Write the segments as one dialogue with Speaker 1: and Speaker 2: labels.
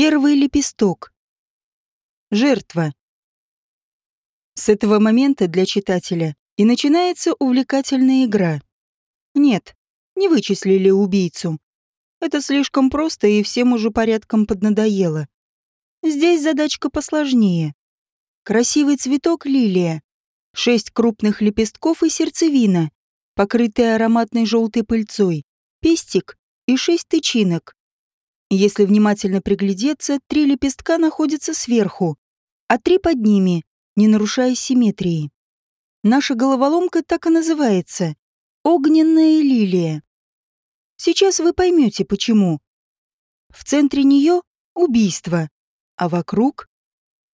Speaker 1: Первый лепесток. Жертва. С этого момента для читателя и начинается увлекательная игра. Нет, не вычислили убийцу. Это слишком просто и всем уже порядком поднадоело. Здесь задачка посложнее. Красивый цветок лилия. Шесть крупных лепестков и сердцевина, покрытая ароматной желтой пыльцой, пестик и шесть тычинок. Если внимательно приглядеться, три лепестка находятся сверху, а три под ними, не нарушая симметрии. Наша головоломка так и называется — огненная лилия. Сейчас вы поймете, почему. В центре нее — убийство, а вокруг...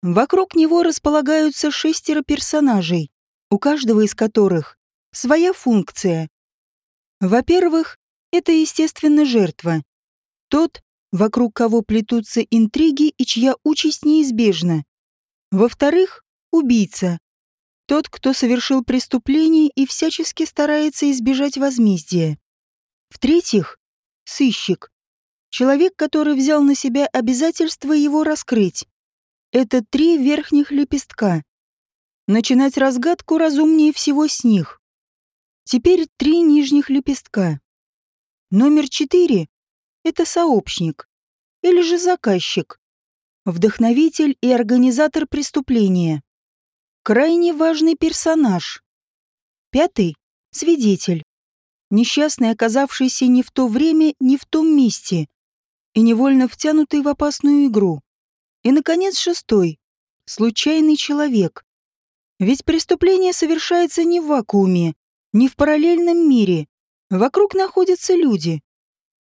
Speaker 1: Вокруг него располагаются шестеро персонажей, у каждого из которых своя функция. Во-первых, это, естественно, жертва. Тот, вокруг кого плетутся интриги и чья участь неизбежна. Во-вторых, убийца. Тот, кто совершил преступление и всячески старается избежать возмездия. В-третьих, сыщик. Человек, который взял на себя обязательство его раскрыть. Это три верхних лепестка. Начинать разгадку разумнее всего с них. Теперь три нижних лепестка. Номер четыре это сообщник или же заказчик, вдохновитель и организатор преступления. Крайне важный персонаж. Пятый — свидетель. Несчастный, оказавшийся не в то время, не в том месте и невольно втянутый в опасную игру. И, наконец, шестой — случайный человек. Ведь преступление совершается не в вакууме, не в параллельном мире. Вокруг находятся люди,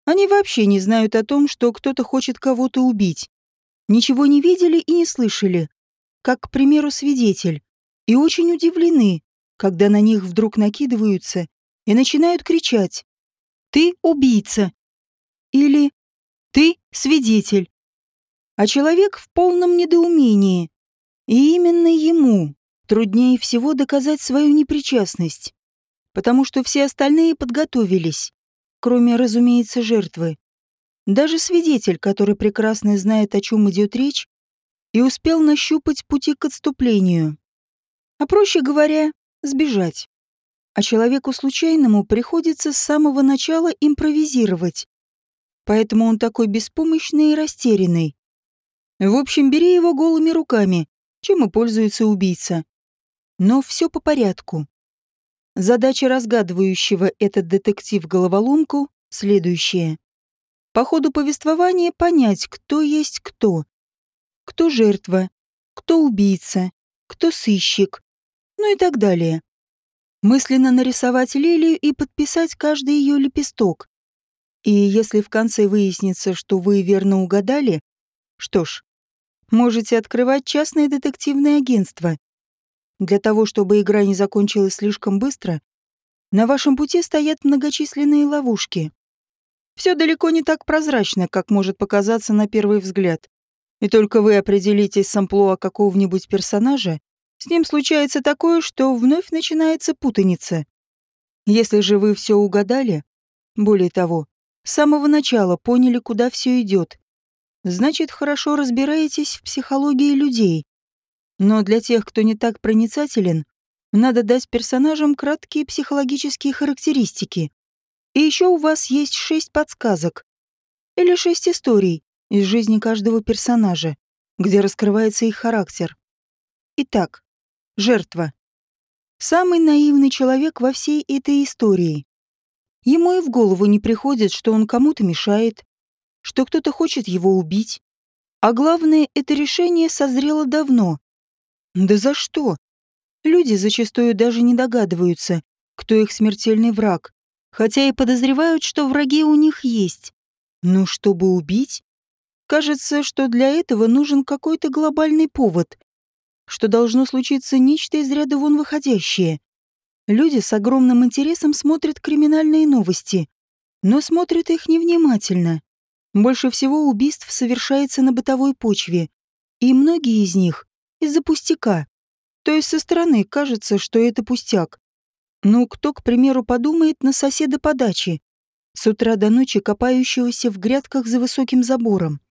Speaker 1: они вообще не знают о том, что кто-то хочет кого-то убить. Ничего не видели и не слышали, как, к примеру, свидетель, и очень удивлены, когда на них вдруг накидываются и начинают кричать «Ты убийца!» или «Ты свидетель!» А человек в полном недоумении. И именно ему труднее всего доказать свою непричастность, потому что все остальные подготовились кроме, разумеется, жертвы. Даже свидетель, который прекрасно знает, о чем идет речь, и успел нащупать пути к отступлению. А проще говоря, сбежать. А человеку случайному приходится с самого начала импровизировать. Поэтому он такой беспомощный и растерянный. В общем, бери его голыми руками, чем и пользуется убийца. Но все по порядку. Задача разгадывающего этот детектив-головоломку следующая. По ходу повествования понять, кто есть кто. Кто жертва, кто убийца, кто сыщик, ну и так далее. Мысленно нарисовать лилию и подписать каждый ее лепесток. И если в конце выяснится, что вы верно угадали, что ж, можете открывать частное детективное агентство для того, чтобы игра не закончилась слишком быстро, на вашем пути стоят многочисленные ловушки. Все далеко не так прозрачно, как может показаться на первый взгляд. И только вы определитесь с амплуа какого-нибудь персонажа, с ним случается такое, что вновь начинается путаница. Если же вы все угадали, более того, с самого начала поняли, куда все идет, значит, хорошо разбираетесь в психологии людей но для тех, кто не так проницателен, надо дать персонажам краткие психологические характеристики. И еще у вас есть шесть подсказок. Или шесть историй из жизни каждого персонажа, где раскрывается их характер. Итак, жертва. Самый наивный человек во всей этой истории. Ему и в голову не приходит, что он кому-то мешает, что кто-то хочет его убить. А главное, это решение созрело давно, да за что? Люди зачастую даже не догадываются, кто их смертельный враг, хотя и подозревают, что враги у них есть. Но чтобы убить? Кажется, что для этого нужен какой-то глобальный повод, что должно случиться нечто из ряда вон выходящее. Люди с огромным интересом смотрят криминальные новости, но смотрят их невнимательно. Больше всего убийств совершается на бытовой почве, и многие из них из-за пустяка. То есть со стороны кажется, что это пустяк. Ну, кто, к примеру, подумает на соседа по даче, с утра до ночи копающегося в грядках за высоким забором.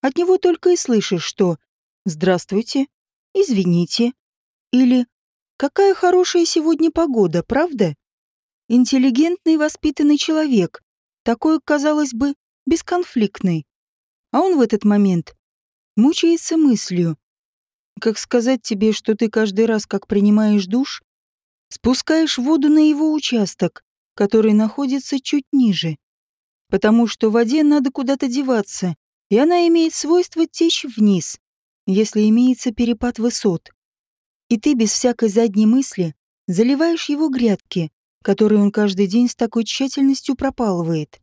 Speaker 1: От него только и слышишь, что «Здравствуйте», «Извините» или «Какая хорошая сегодня погода, правда?» Интеллигентный, воспитанный человек, такой, казалось бы, бесконфликтный. А он в этот момент мучается мыслью. Как сказать тебе, что ты каждый раз, как принимаешь душ, спускаешь воду на его участок, который находится чуть ниже. Потому что воде надо куда-то деваться, и она имеет свойство течь вниз, если имеется перепад высот. И ты без всякой задней мысли заливаешь его грядки, которые он каждый день с такой тщательностью пропалывает.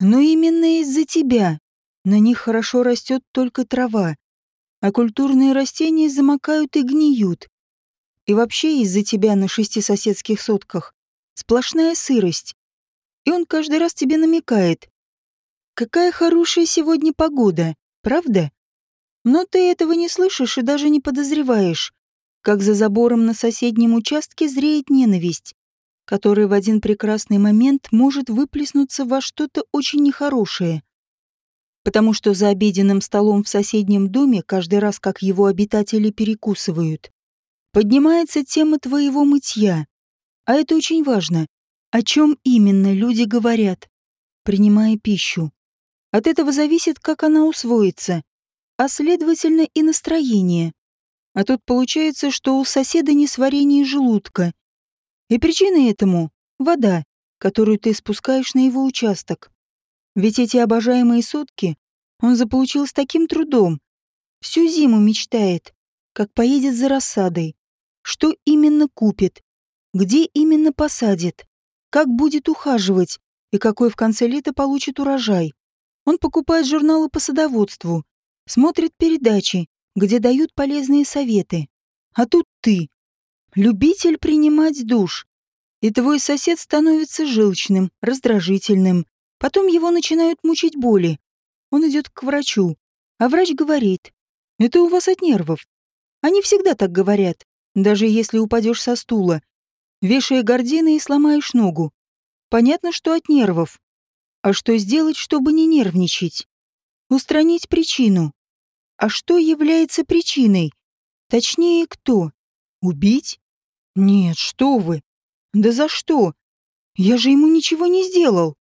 Speaker 1: Но именно из-за тебя на них хорошо растет только трава, а культурные растения замокают и гниют. И вообще из-за тебя на шести соседских сотках сплошная сырость. И он каждый раз тебе намекает. Какая хорошая сегодня погода, правда? Но ты этого не слышишь и даже не подозреваешь, как за забором на соседнем участке зреет ненависть, которая в один прекрасный момент может выплеснуться во что-то очень нехорошее. Потому что за обеденным столом в соседнем доме каждый раз, как его обитатели перекусывают, поднимается тема твоего мытья. А это очень важно. О чем именно люди говорят, принимая пищу. От этого зависит, как она усвоится, а следовательно и настроение. А тут получается, что у соседа несварение желудка. И причина этому — вода, которую ты спускаешь на его участок. Ведь эти обожаемые сутки он заполучил с таким трудом. Всю зиму мечтает, как поедет за рассадой, что именно купит, где именно посадит, как будет ухаживать и какой в конце лета получит урожай. Он покупает журналы по садоводству, смотрит передачи, где дают полезные советы. А тут ты, любитель принимать душ. И твой сосед становится желчным, раздражительным. Потом его начинают мучить боли. Он идет к врачу, а врач говорит, это у вас от нервов. Они всегда так говорят, даже если упадешь со стула, вешая гордины и сломаешь ногу. Понятно, что от нервов. А что сделать, чтобы не нервничать? Устранить причину. А что является причиной? Точнее, кто? Убить? Нет, что вы. Да за что? Я же ему ничего не сделал.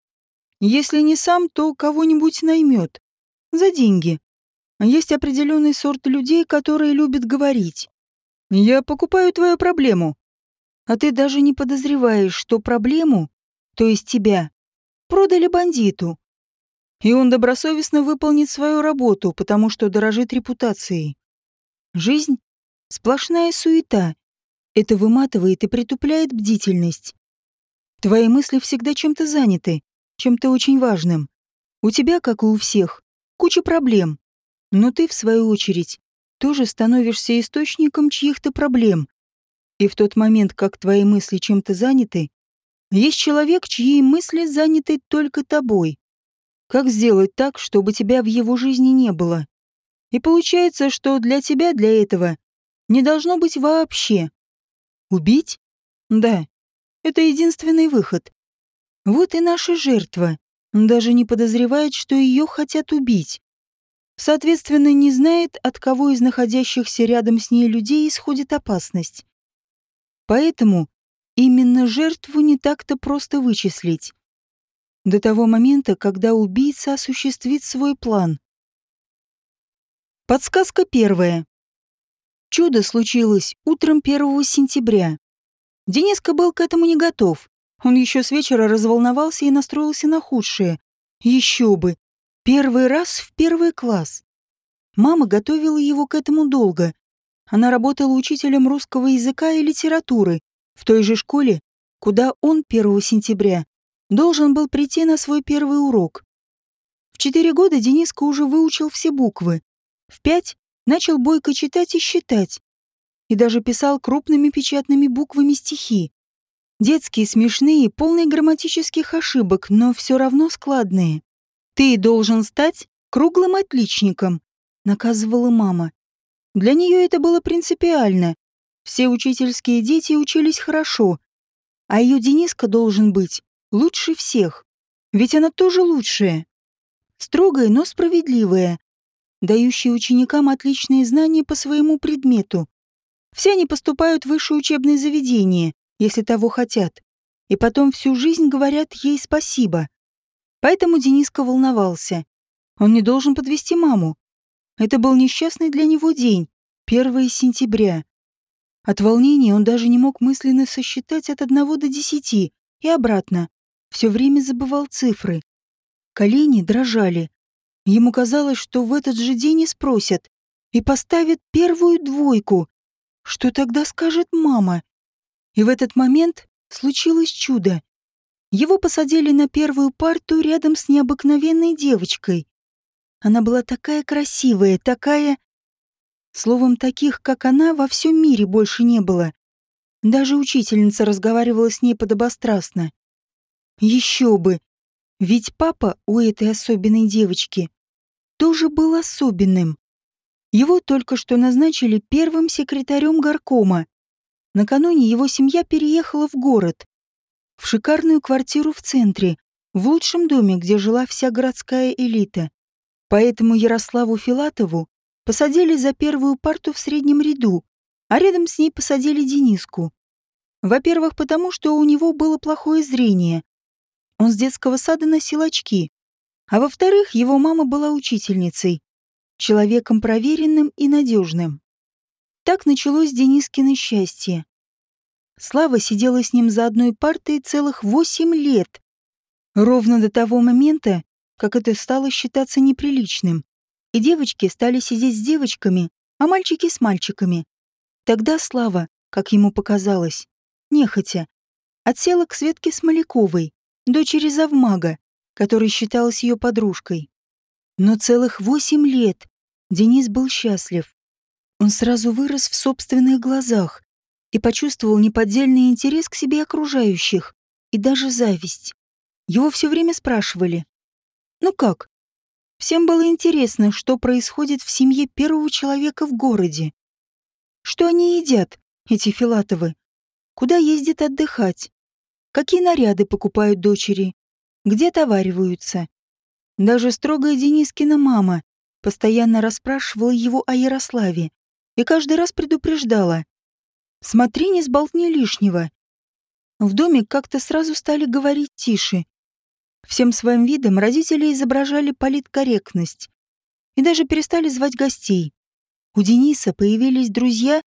Speaker 1: Если не сам, то кого-нибудь наймет. За деньги. Есть определенный сорт людей, которые любят говорить. Я покупаю твою проблему. А ты даже не подозреваешь, что проблему, то есть тебя, продали бандиту и он добросовестно выполнит свою работу, потому что дорожит репутацией. Жизнь — сплошная суета. Это выматывает и притупляет бдительность. Твои мысли всегда чем-то заняты, чем-то очень важным. У тебя, как и у всех, куча проблем. Но ты, в свою очередь, тоже становишься источником чьих-то проблем. И в тот момент, как твои мысли чем-то заняты, есть человек, чьи мысли заняты только тобой. Как сделать так, чтобы тебя в его жизни не было? И получается, что для тебя для этого не должно быть вообще. Убить? Да. Это единственный выход. Вот и наша жертва. Даже не подозревает, что ее хотят убить. Соответственно, не знает, от кого из находящихся рядом с ней людей исходит опасность. Поэтому именно жертву не так-то просто вычислить до того момента, когда убийца осуществит свой план. Подсказка первая. Чудо случилось утром 1 сентября. Дениска был к этому не готов. Он еще с вечера разволновался и настроился на худшее. Еще бы. Первый раз в первый класс. Мама готовила его к этому долго. Она работала учителем русского языка и литературы в той же школе, куда он 1 сентября должен был прийти на свой первый урок. В четыре года Дениска уже выучил все буквы. В пять начал бойко читать и считать. И даже писал крупными печатными буквами стихи. Детские, смешные, полные грамматических ошибок, но все равно складные. «Ты должен стать круглым отличником», — наказывала мама. Для нее это было принципиально. Все учительские дети учились хорошо, а ее Дениска должен быть Лучше всех. Ведь она тоже лучшая. Строгая, но справедливая. дающий ученикам отличные знания по своему предмету. Все они поступают в высшее учебное заведение, если того хотят, и потом всю жизнь говорят ей спасибо. Поэтому Дениска волновался. Он не должен подвести маму. Это был несчастный для него день, 1 сентября. От волнения он даже не мог мысленно сосчитать от одного до десяти и обратно. Все время забывал цифры. Колени дрожали. Ему казалось, что в этот же день и спросят, и поставят первую двойку. Что тогда скажет мама? И в этот момент случилось чудо. Его посадили на первую парту рядом с необыкновенной девочкой. Она была такая красивая, такая... Словом, таких, как она, во всем мире больше не было. Даже учительница разговаривала с ней подобострастно. Еще бы! Ведь папа у этой особенной девочки тоже был особенным. Его только что назначили первым секретарем горкома. Накануне его семья переехала в город, в шикарную квартиру в центре, в лучшем доме, где жила вся городская элита. Поэтому Ярославу Филатову посадили за первую парту в среднем ряду, а рядом с ней посадили Дениску. Во-первых, потому что у него было плохое зрение. Он с детского сада носил очки, а во-вторых, его мама была учительницей, человеком проверенным и надежным. Так началось Денискино счастье. Слава сидела с ним за одной партой целых восемь лет. Ровно до того момента, как это стало считаться неприличным. И девочки стали сидеть с девочками, а мальчики с мальчиками. Тогда Слава, как ему показалось, нехотя, отсела к Светке Смоляковой, дочери завмага, которая считалась ее подружкой. Но целых восемь лет Денис был счастлив. Он сразу вырос в собственных глазах и почувствовал неподдельный интерес к себе окружающих и даже зависть. Его все время спрашивали. «Ну как?» Всем было интересно, что происходит в семье первого человека в городе. Что они едят, эти Филатовы? Куда ездят отдыхать? Какие наряды покупают дочери? где товариваются. Даже строгая Денискина мама постоянно расспрашивала его о Ярославе и каждый раз предупреждала. «Смотри, не сболтни лишнего». В доме как-то сразу стали говорить тише. Всем своим видом родители изображали политкорректность и даже перестали звать гостей. У Дениса появились друзья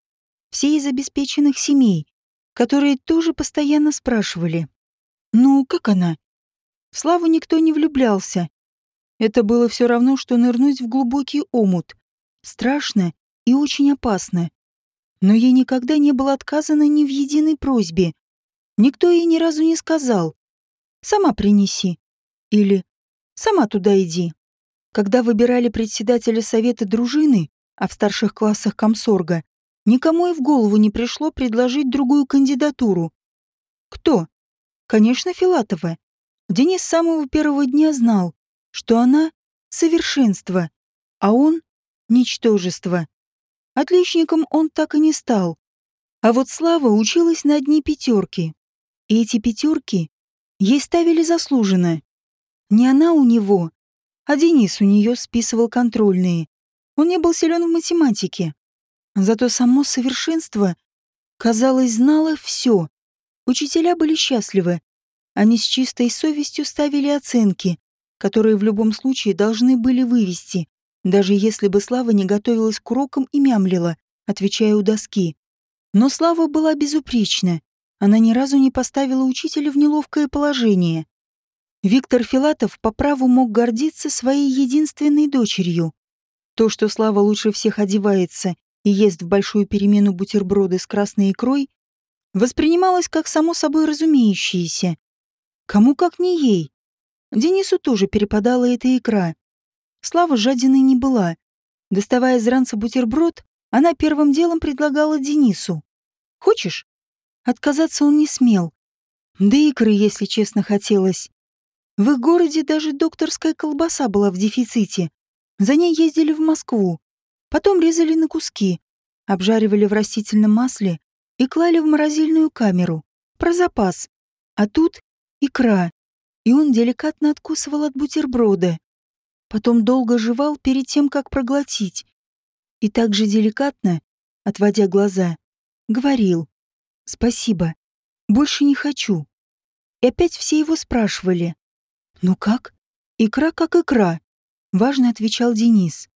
Speaker 1: все из обеспеченных семей, которые тоже постоянно спрашивали. «Ну, как она? В Славу никто не влюблялся. Это было все равно, что нырнуть в глубокий омут. Страшно и очень опасно. Но ей никогда не было отказано ни в единой просьбе. Никто ей ни разу не сказал «сама принеси» или «сама туда иди». Когда выбирали председателя совета дружины, а в старших классах комсорга, никому и в голову не пришло предложить другую кандидатуру. Кто? Конечно, Филатова. Денис с самого первого дня знал, что она — совершенство, а он — ничтожество. Отличником он так и не стал. А вот Слава училась на одни пятерки. И эти пятерки ей ставили заслуженно. Не она у него, а Денис у нее списывал контрольные. Он не был силен в математике. Зато само совершенство, казалось, знало все. Учителя были счастливы, они с чистой совестью ставили оценки, которые в любом случае должны были вывести, даже если бы Слава не готовилась к урокам и мямлила, отвечая у доски. Но Слава была безупречна. Она ни разу не поставила учителя в неловкое положение. Виктор Филатов по праву мог гордиться своей единственной дочерью. То, что Слава лучше всех одевается и ест в большую перемену бутерброды с красной икрой, воспринималось как само собой разумеющееся. Кому как не ей. Денису тоже перепадала эта икра. Слава жадиной не была. Доставая из ранца бутерброд, она первым делом предлагала Денису. «Хочешь?» Отказаться он не смел. Да икры, если честно, хотелось. В их городе даже докторская колбаса была в дефиците. За ней ездили в Москву. Потом резали на куски, обжаривали в растительном масле и клали в морозильную камеру. Про запас. А тут икра, и он деликатно откусывал от бутерброда. Потом долго жевал перед тем, как проглотить. И так же деликатно, отводя глаза, говорил «Спасибо, больше не хочу». И опять все его спрашивали «Ну как?» «Икра как икра», — важно отвечал Денис.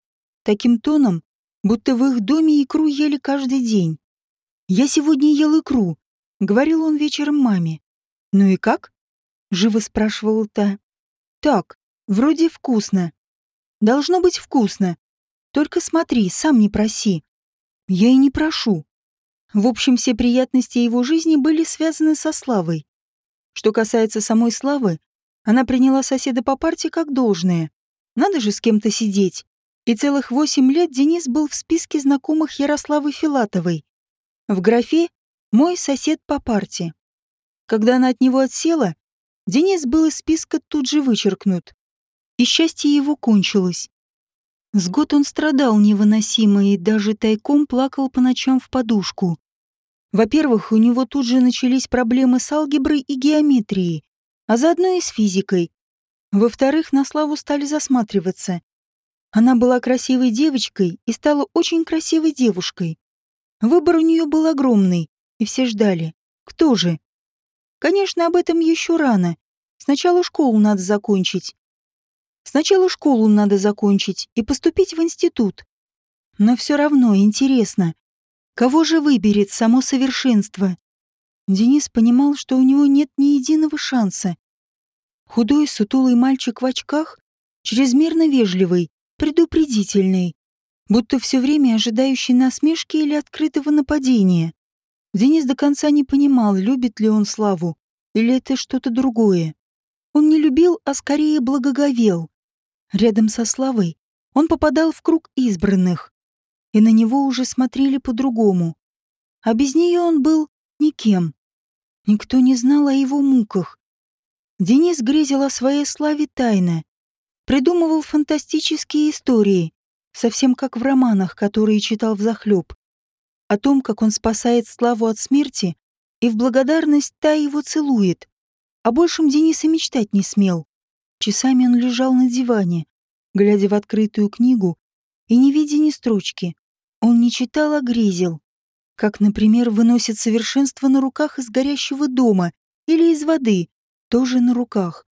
Speaker 1: Таким тоном, будто в их доме икру ели каждый день. «Я сегодня ел икру», — говорил он вечером маме. «Ну и как?» — живо спрашивала та. «Так, вроде вкусно. Должно быть вкусно. Только смотри, сам не проси». «Я и не прошу». В общем, все приятности его жизни были связаны со Славой. Что касается самой Славы, она приняла соседа по парте как должное. Надо же с кем-то сидеть. И целых восемь лет Денис был в списке знакомых Ярославы Филатовой. В графе «Мой сосед по парте». Когда она от него отсела, Денис был из списка тут же вычеркнут. И счастье его кончилось. С год он страдал невыносимо и даже тайком плакал по ночам в подушку. Во-первых, у него тут же начались проблемы с алгеброй и геометрией, а заодно и с физикой. Во-вторых, на Славу стали засматриваться. Она была красивой девочкой и стала очень красивой девушкой. Выбор у нее был огромный, и все ждали. Кто же? Конечно, об этом еще рано. Сначала школу надо закончить. Сначала школу надо закончить и поступить в институт. Но все равно интересно, кого же выберет само совершенство? Денис понимал, что у него нет ни единого шанса. Худой, сутулый мальчик в очках, чрезмерно вежливый, предупредительный, будто все время ожидающий насмешки или открытого нападения. Денис до конца не понимал, любит ли он Славу, или это что-то другое. Он не любил, а скорее благоговел. Рядом со Славой он попадал в круг избранных, и на него уже смотрели по-другому. А без нее он был никем. Никто не знал о его муках. Денис грезил о своей славе тайно. Придумывал фантастические истории, совсем как в романах, которые читал взахлеб. О том, как он спасает Славу от смерти, и в благодарность та его целует. О большем Денис и мечтать не смел. Часами он лежал на диване, глядя в открытую книгу и не видя ни строчки. Он не читал, а грезил. Как, например, выносит совершенство на руках из горящего дома или из воды, тоже на руках.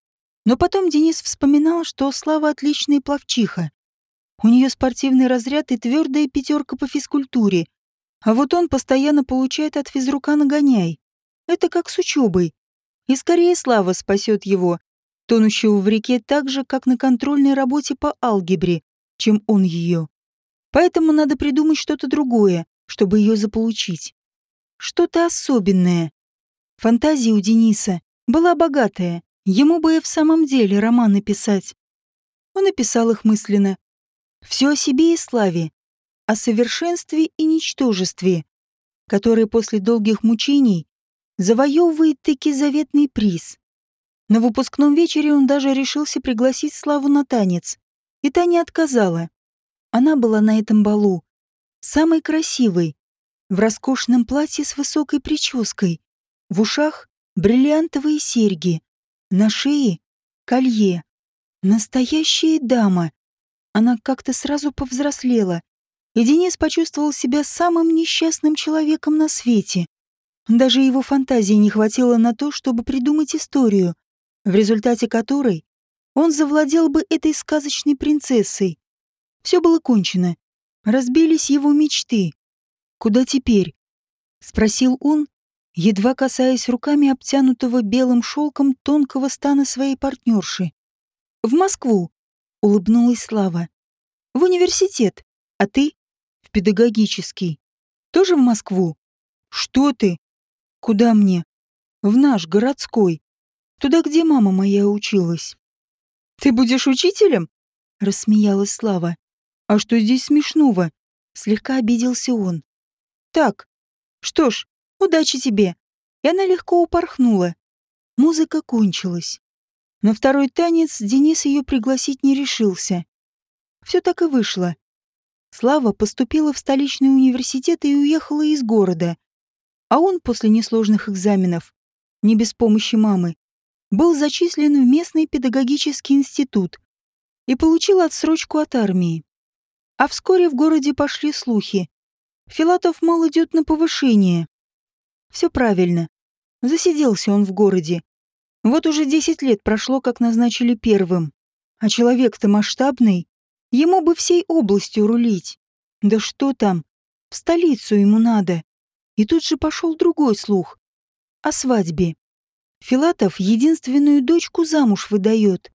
Speaker 1: Но потом Денис вспоминал, что Слава отличная пловчиха. У нее спортивный разряд и твердая пятерка по физкультуре. А вот он постоянно получает от физрука нагоняй. Это как с учебой. И скорее Слава спасет его, тонущего в реке так же, как на контрольной работе по алгебре, чем он ее. Поэтому надо придумать что-то другое, чтобы ее заполучить. Что-то особенное. Фантазия у Дениса была богатая, ему бы и в самом деле роман написать. Он написал их мысленно. Все о себе и славе, о совершенстве и ничтожестве, которое после долгих мучений завоевывает таки заветный приз. На выпускном вечере он даже решился пригласить Славу на танец, и та не отказала. Она была на этом балу самой красивой, в роскошном платье с высокой прической, в ушах бриллиантовые серьги, на шее колье. Настоящая дама. Она как-то сразу повзрослела, и Денис почувствовал себя самым несчастным человеком на свете. Даже его фантазии не хватило на то, чтобы придумать историю, в результате которой он завладел бы этой сказочной принцессой. Все было кончено. Разбились его мечты. Куда теперь? Спросил он, едва касаясь руками обтянутого белым шелком тонкого стана своей партнерши. В Москву, улыбнулась Слава. В университет. А ты? В педагогический. Тоже в Москву? Что ты? Куда мне? В наш городской. Туда, где мама моя училась. Ты будешь учителем? Рассмеялась Слава. А что здесь смешного? Слегка обиделся он. Так, что ж, удачи тебе. И она легко упорхнула. Музыка кончилась. На второй танец Денис ее пригласить не решился. Все так и вышло. Слава поступила в столичный университет и уехала из города. А он после несложных экзаменов, не без помощи мамы, был зачислен в местный педагогический институт. и получил отсрочку от армии. А вскоре в городе пошли слухи. Филатов, мол, идет на повышение. Все правильно. Засиделся он в городе. Вот уже десять лет прошло, как назначили первым. А человек-то масштабный. Ему бы всей областью рулить. Да что там, в столицу ему надо. И тут же пошел другой слух. О свадьбе. Филатов единственную дочку замуж выдает.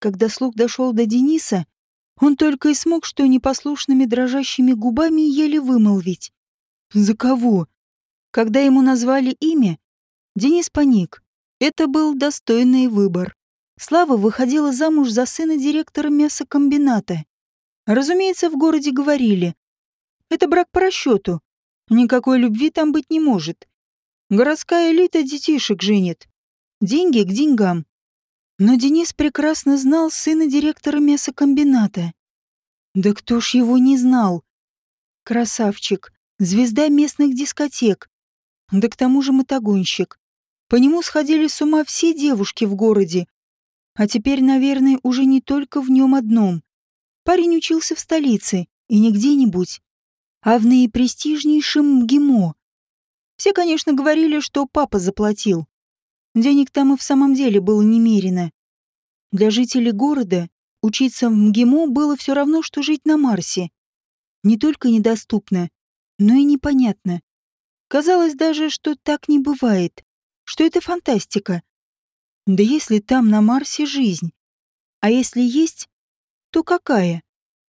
Speaker 1: Когда слух дошел до Дениса, он только и смог что непослушными дрожащими губами еле вымолвить. «За кого?» Когда ему назвали имя, Денис паник. Это был достойный выбор. Слава выходила замуж за сына директора мясокомбината. Разумеется, в городе говорили. Это брак по расчету. Никакой любви там быть не может. Городская элита детишек женит. Деньги к деньгам. Но Денис прекрасно знал сына директора мясокомбината. Да кто ж его не знал? Красавчик, звезда местных дискотек. Да к тому же мотогонщик. По нему сходили с ума все девушки в городе. А теперь, наверное, уже не только в нем одном. Парень учился в столице, и не где-нибудь, а в наипрестижнейшем МГИМО. Все, конечно, говорили, что папа заплатил. Денег там и в самом деле было немерено. Для жителей города учиться в МГИМО было все равно, что жить на Марсе. Не только недоступно, но и непонятно. Казалось даже, что так не бывает что это фантастика. Да если там на Марсе жизнь? А если есть, то какая?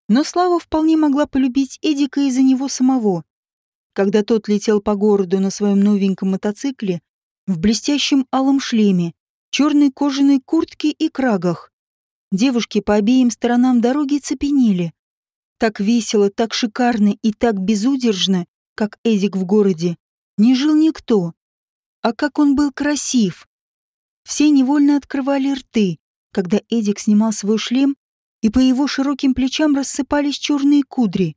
Speaker 1: Но Слава вполне могла полюбить Эдика из-за него самого. Когда тот летел по городу на своем новеньком мотоцикле, в блестящем алом шлеме, черной кожаной куртке и крагах. Девушки по обеим сторонам дороги цепенели. Так весело, так шикарно и так безудержно, как Эдик в городе, не жил никто. А как он был красив! Все невольно открывали рты, когда Эдик снимал свой шлем, и по его широким плечам рассыпались черные кудри.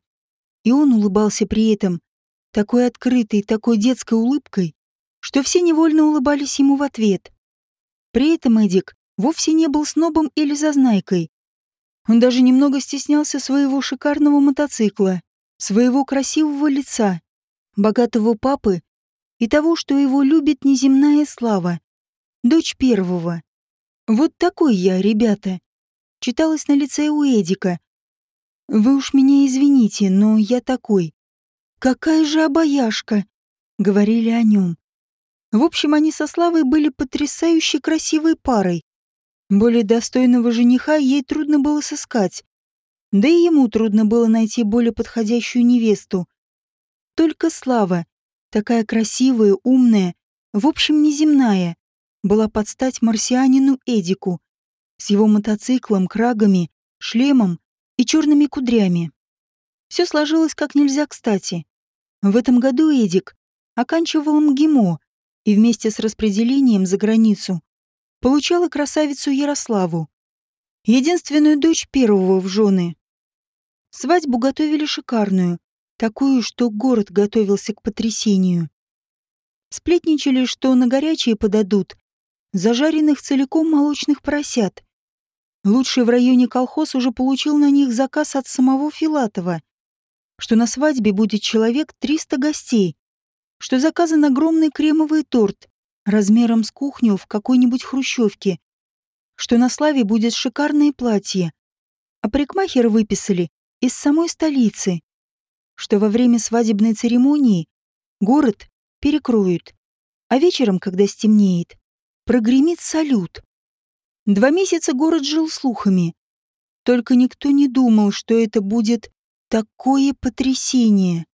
Speaker 1: И он улыбался при этом, такой открытой, такой детской улыбкой, что все невольно улыбались ему в ответ. При этом Эдик вовсе не был снобом или зазнайкой. Он даже немного стеснялся своего шикарного мотоцикла, своего красивого лица, богатого папы и того, что его любит неземная слава. Дочь первого. Вот такой я, ребята. Читалось на лице у Эдика. Вы уж меня извините, но я такой. Какая же обаяшка, говорили о нем. В общем, они со Славой были потрясающе красивой парой. Более достойного жениха ей трудно было сыскать. Да и ему трудно было найти более подходящую невесту. Только Слава, такая красивая, умная, в общем, неземная, была под стать марсианину Эдику с его мотоциклом, крагами, шлемом и черными кудрями. Все сложилось как нельзя кстати. В этом году Эдик оканчивал МГИМО и вместе с распределением за границу получала красавицу Ярославу, единственную дочь первого в жены. Свадьбу готовили шикарную, такую, что город готовился к потрясению. Сплетничали, что на горячие подадут зажаренных целиком молочных поросят. Лучший в районе колхоз уже получил на них заказ от самого Филатова, что на свадьбе будет человек 300 гостей, что заказан огромный кремовый торт размером с кухню в какой-нибудь хрущевке, что на славе будет шикарное платье, а парикмахера выписали из самой столицы что во время свадебной церемонии город перекроют, а вечером, когда стемнеет, прогремит салют. Два месяца город жил слухами. Только никто не думал, что это будет такое потрясение.